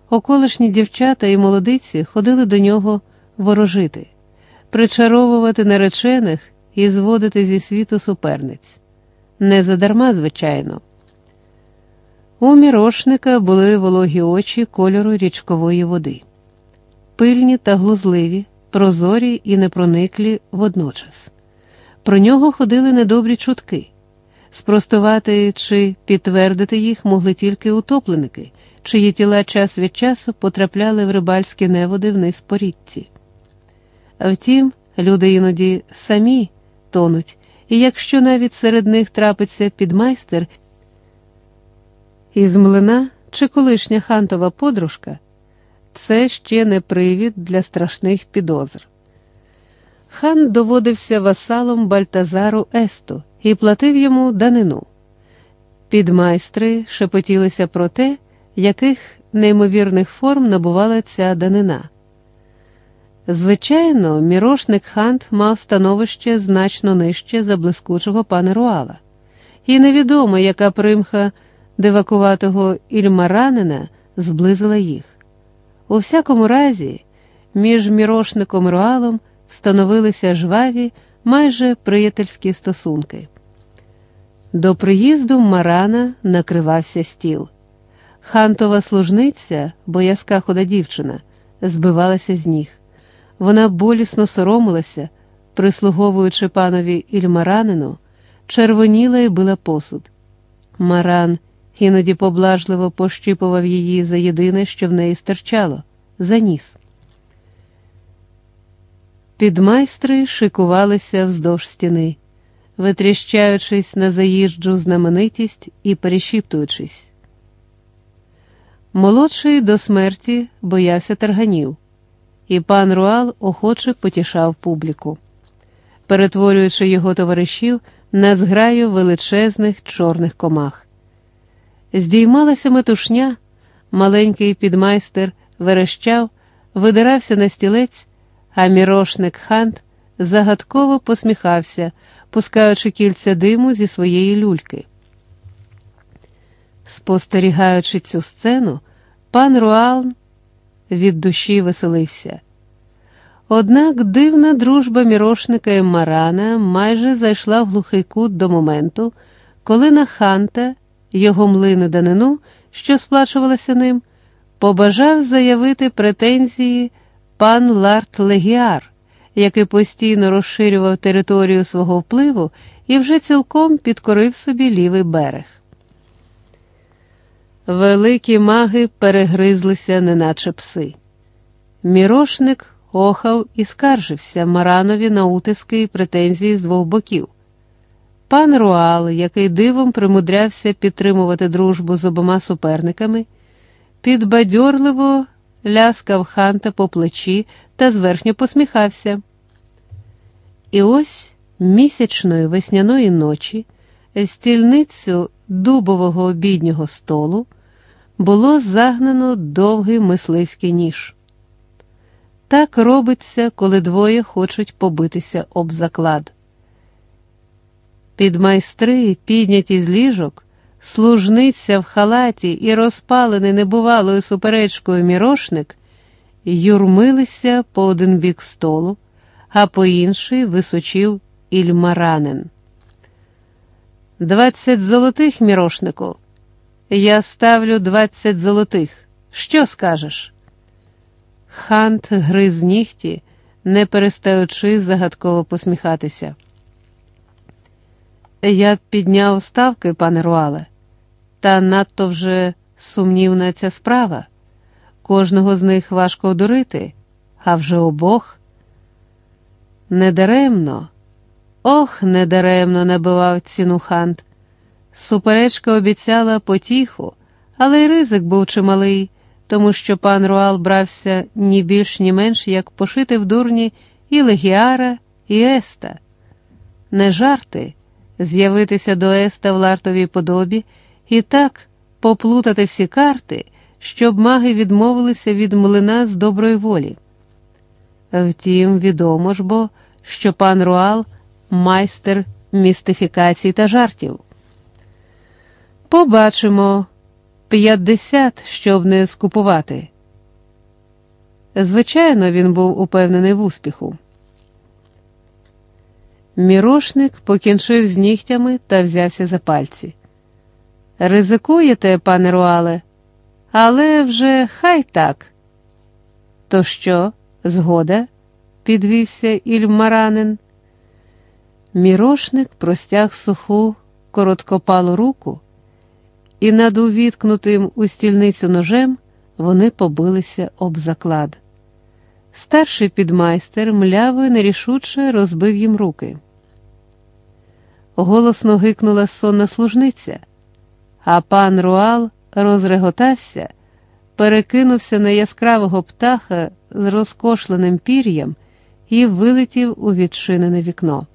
Околишні дівчата і молодиці ходили до нього ворожити. причаровувати наречених і зводити зі світу суперниць. Не задарма, звичайно. У мірошника були вологі очі кольору річкової води, пильні та глузливі, прозорі і непрониклі водночас. Про нього ходили недобрі чутки. Спростувати чи підтвердити їх могли тільки утопленики, чиї тіла час від часу потрапляли в рибальські неводи вниз по річці. Втім, люди іноді самі тонуть, і якщо навіть серед них трапиться підмайстер із млина чи колишня хантова подружка, це ще не привід для страшних підозр. Хант доводився васалом Бальтазару Есту і платив йому данину. Підмайстри шепотілися про те, яких неймовірних форм набувала ця данина. Звичайно, мірошник Хант мав становище значно нижче за блискучого пана Руала, і невідомо, яка примха дивакуватого ільмаранина зблизила їх. У всякому разі, між мірошником Руалом встановилися жваві, майже приятельські стосунки. До приїзду Марана накривався стіл. Хантова служниця, боязка худа дівчина, збивалася з ніг. Вона болісно соромилася, прислуговуючи панові Ільмаранину, червоніла і била посуд. Маран іноді поблажливо пощипував її за єдине, що в неї стирчало за ніс. Підмайстри шикувалися вздовж стіни, витріщаючись на заїжджу знаменитість і перешіптуючись. Молодший до смерті боявся тарганів, і пан Руал охоче потішав публіку, перетворюючи його товаришів на зграю величезних чорних комах. Здіймалася метушня, маленький підмайстер верещав, видирався на стілець, а мірошник Хант загадково посміхався, пускаючи кільця диму зі своєї люльки. Спостерігаючи цю сцену, пан Руалн від душі веселився. Однак дивна дружба мірошника і Марана майже зайшла в глухий кут до моменту, коли на Ханта, його млин і данину, що сплачувалася ним, побажав заявити претензії пан Ларт Легіар, який постійно розширював територію свого впливу і вже цілком підкорив собі лівий берег. Великі маги перегризлися, неначе пси. Мірошник охав і скаржився Маранові на утиски і претензії з двох боків. Пан Руал, який дивом примудрявся підтримувати дружбу з обома суперниками, підбадьорливо ляскав ханта по плечі та зверхньо посміхався. І ось місячної весняної ночі стільницю дубового обіднього столу було загнано довгий мисливський ніж. Так робиться, коли двоє хочуть побитися об заклад. Підмайстри, підняті з ліжок, служниця в халаті і розпалений небувалою суперечкою мірошник, юрмилися по один бік столу, а по інший височив ільмаранин. Двадцять золотих мірошнику. Я ставлю двадцять золотих. Що скажеш? Хант гриз нігті, не перестаючи загадково посміхатися. Я підняв ставки, пане Руале, та надто вже сумнівна ця справа. Кожного з них важко одурити, а вже обох. Недаремно, ох, недаремно набивав ціну хант. Суперечка обіцяла потіху, але й ризик був чималий, тому що пан Руал брався ні більш, ні менш, як пошити в дурні і Легіара, і Еста. Не жарти з'явитися до Еста в лартовій подобі і так поплутати всі карти, щоб маги відмовилися від млина з доброї волі. Втім, відомо ж бо, що пан Руал майстер містифікацій та жартів. Побачимо п'ятдесят, щоб не скупувати. Звичайно, він був упевнений в успіху. Мірошник покінчив з нігтями та взявся за пальці. Ризикуєте, пане Руале, але вже хай так. То що, згода? підвівся Ільмаранин. Мірошник простяг суху, короткопалу руку, і над увіткнутим у стільницю ножем вони побилися об заклад. Старший підмайстер мляво і нерішуче розбив їм руки. Голосно гикнула сонна служниця, а пан Руал розреготався, перекинувся на яскравого птаха з розкошленим пір'ям і вилетів у відчинене вікно.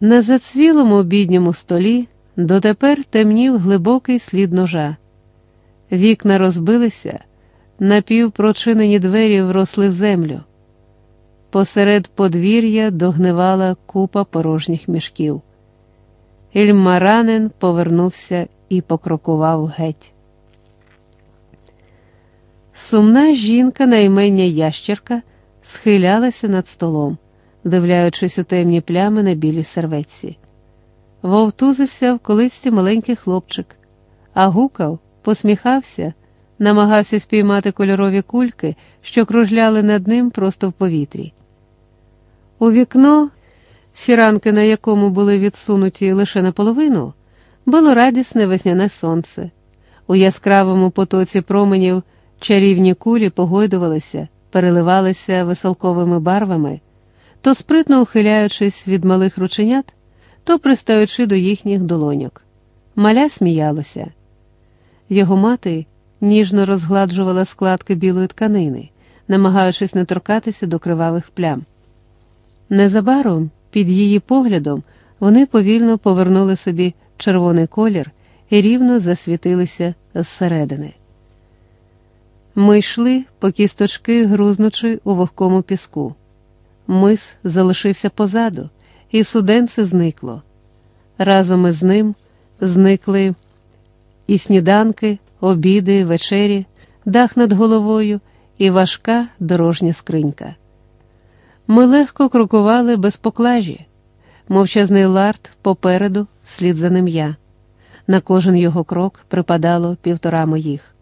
На зацвілому обідньому столі дотепер темнів глибокий слід ножа. Вікна розбилися, напівпрочинені двері вросли в землю. Посеред подвір'я догнивала купа порожніх мішків. Ільмаранин повернувся і покрокував геть. Сумна жінка на імення ящерка схилялася над столом, дивляючись у темні плями на білій серветці. Вовтузився в колисці маленький хлопчик, а гукав, посміхався, намагався спіймати кольорові кульки, що кружляли над ним просто в повітрі. У вікно, фіранки на якому були відсунуті лише наполовину, було радісне весняне сонце. У яскравому потоці променів чарівні кулі погойдувалися, переливалися веселковими барвами, то спритно ухиляючись від малих рученят, то пристаючи до їхніх долоньок. Маля сміялося. Його мати ніжно розгладжувала складки білої тканини, намагаючись не торкатися до кривавих плям. Незабаром, під її поглядом, вони повільно повернули собі червоний колір і рівно засвітилися зсередини. Ми йшли по кісточки, грузнучи у вогкому піску. Мис залишився позаду, і суденце зникло. Разом із ним зникли і сніданки, обіди, вечері, дах над головою і важка дорожня скринька. Ми легко крокували без поклажі, мовчазний ларт попереду, вслід за ним я. На кожен його крок припадало півтора моїх.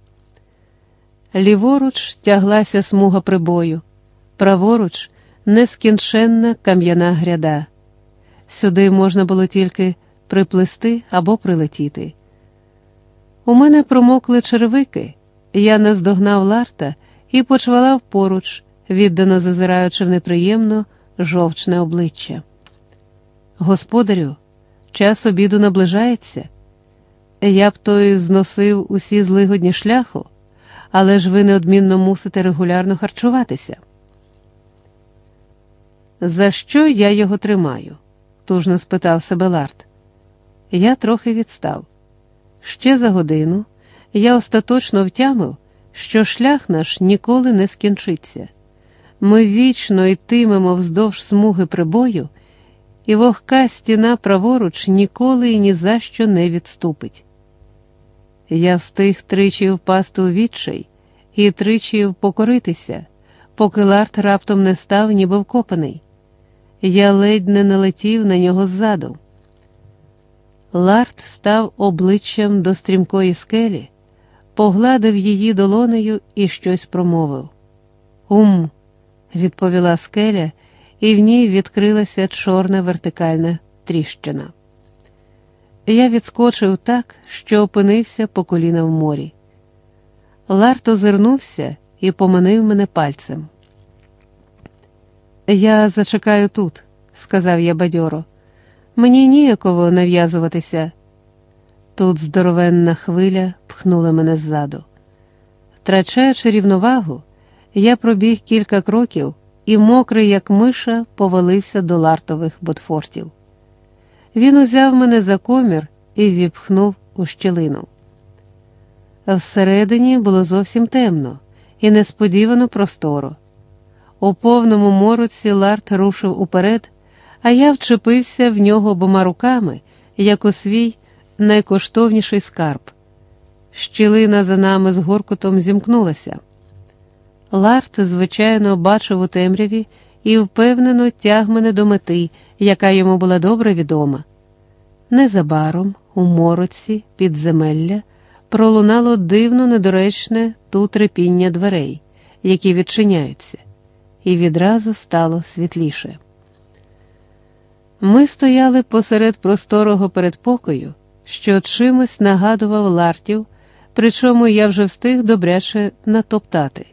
Ліворуч тяглася смуга прибою, праворуч нескінченна кам'яна гряда. Сюди можна було тільки приплисти або прилетіти. У мене промокли черевики, я наздогнав ларта і почвалав поруч, віддано зазираючи в неприємно жовчне обличчя. Господарю, час обіду наближається. Я б той зносив усі злигодні шляху, але ж ви неодмінно мусите регулярно харчуватися. За що я його тримаю? Тужно спитав себе Ларт. Я трохи відстав. Ще за годину я остаточно втямив, що шлях наш ніколи не скінчиться. Ми вічно йтимемо вздовж смуги прибою, і вогка стіна праворуч ніколи і ні за що не відступить. Я встиг тричі впасти у відчай і тричі покоритися, поки Ларт раптом не став, ніби вкопаний. Я ледь не налетів на нього ззаду. Ларт став обличчям до стрімкої скелі, погладив її долонею і щось промовив. Ум, відповіла скеля, і в ній відкрилася чорна вертикальна тріщина. Я відскочив так, що опинився по коліна в морі. Ларт озирнувся і поманив мене пальцем. Я зачекаю тут, сказав я бадьоро. Мені ніяково нав'язуватися. Тут здоровенна хвиля пхнула мене ззаду. Втрачаючи рівновагу, я пробіг кілька кроків і, мокрий, як миша, повалився до лартових ботфортів. Він узяв мене за комір і віпхнув у щелину. Всередині було зовсім темно і несподівано просторо. У повному мороці Ларт рушив уперед, а я вчепився в нього обома руками, як у свій найкоштовніший скарб. Щілина за нами з горкотом зімкнулася. Ларт, звичайно, бачив у темряві і впевнено тяг мене до мети, яка йому була добре відома. Незабаром, у мороці, підземелля, пролунало дивно недоречне тут репіння дверей, які відчиняються, і відразу стало світліше. Ми стояли посеред просторого передпокою, що чимось нагадував лартів, причому я вже встиг добряче натоптати.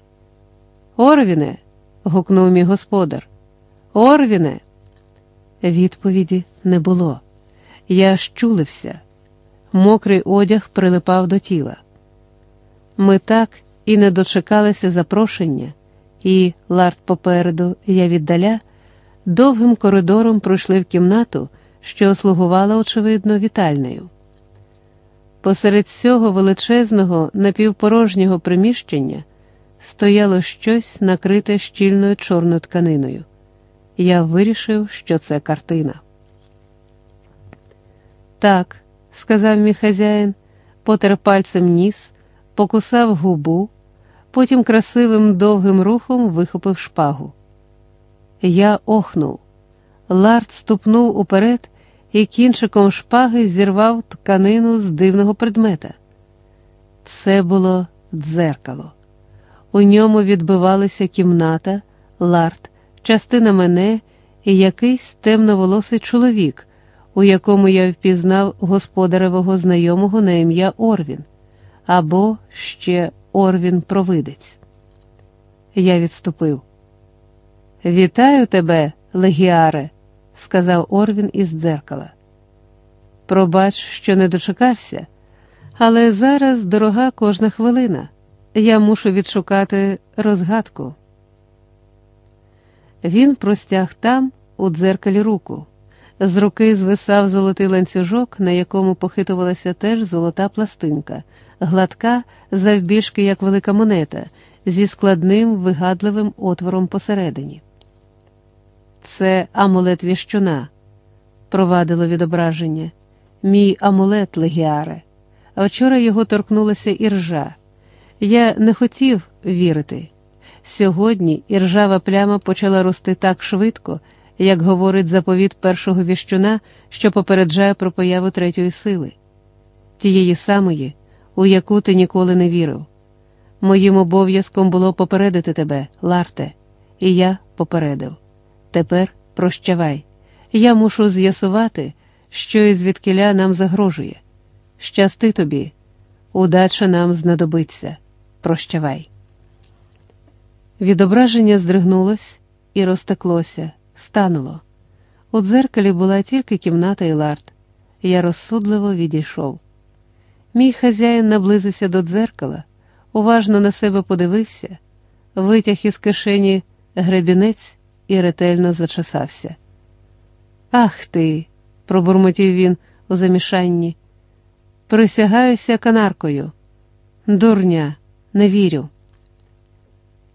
Орвіне. гукнув мій господар. Орвіне. Відповіді не було. Я щулився. Мокрий одяг прилипав до тіла. Ми так і не дочекалися запрошення, і ларт попереду я віддаля довгим коридором пройшли в кімнату, що слугувала, очевидно, вітальнею. Посеред цього величезного напівпорожнього приміщення стояло щось накрите щільною чорною тканиною. Я вирішив, що це картина. Так, сказав мій хазяїн, потер пальцем ніс, покусав губу, потім красивим довгим рухом вихопив шпагу. Я охнув. Ларт ступнув уперед і кінчиком шпаги зірвав тканину з дивного предмета. Це було дзеркало. У ньому відбивалися кімната, ларт, частина мене і якийсь темноволосий чоловік, у якому я впізнав господаревого знайомого на ім'я Орвін, або ще Орвін Провидець. Я відступив. Вітаю тебе, легіаре, сказав Орвін із дзеркала. Пробач, що не дочекався, але зараз дорога кожна хвилина. Я мушу відшукати розгадку. Він простяг там, у дзеркалі руку. З руки звисав золотий ланцюжок, на якому похитувалася теж золота пластинка, гладка, завбільшки, як велика монета, зі складним вигадливим отвором посередині. Це амулет віщуна, провадило відображення. Мій амулет, легіаре. Вчора його торкнулася іржа. Я не хотів вірити. Сьогодні іржава пляма почала рости так швидко, як говорить заповіт першого віщуна, що попереджає про появу третьої сили, тієї самої, у яку ти ніколи не вірив. Моїм обов'язком було попередити тебе, Ларте, і я попередив. Тепер прощавай. Я мушу з'ясувати, що і звідкиля нам загрожує. Щасти тобі, удача нам знадобиться. Прощавай. Відображення здригнулось і розтеклося, стануло. У дзеркалі була тільки кімната і ларт. Я розсудливо відійшов. Мій хазяїн наблизився до дзеркала, уважно на себе подивився, витяг із кишені гребінець і ретельно зачесався. Ах ти, пробурмотів він у замішанні. Присягаюся канаркою. Дурня, не вірю.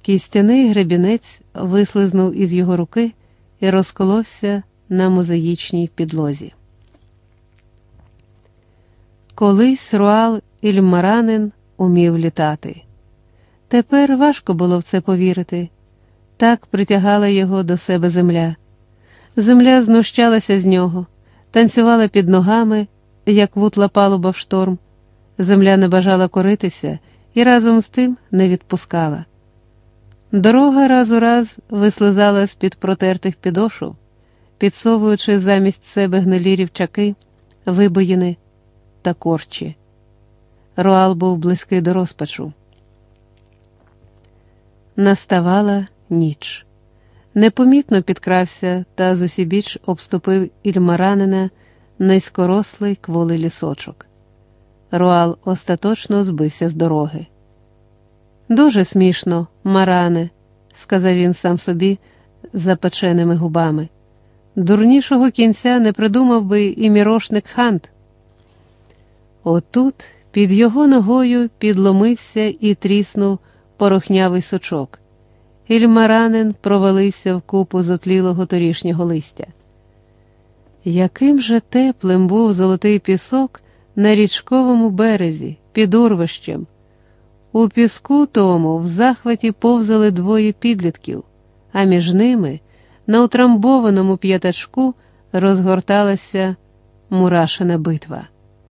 Кістяний гребінець вислизнув із його руки і розколовся на мозаїчній підлозі. Колись Руал Ільмаранин умів літати. Тепер важко було в це повірити. Так притягала його до себе земля. Земля знущалася з нього, танцювала під ногами, як вутла палуба в шторм. Земля не бажала коритися і разом з тим не відпускала. Дорога раз у раз вислизала з під протертих підошов, підсовуючи замість себе гнилі рівчаки, вибоїни та корчі. Роал був близький до розпачу. Наставала ніч. Непомітно підкрався та зусібіч обступив ільмаранина низькорослий кволий лісочок. Руал остаточно збився з дороги. Дуже смішно, маране, сказав він сам собі запеченими губами. Дурнішого кінця не придумав би і мірошник хант. Отут під його ногою підломився і тріснув порохнявий сучок. Ільмаранин провалився в купу зотлілого торішнього листя. Яким же теплим був золотий пісок на річковому березі, під урвищем. У піску тому в захваті повзали двоє підлітків, а між ними на утрамбованому п'ятачку розгорталася мурашина битва.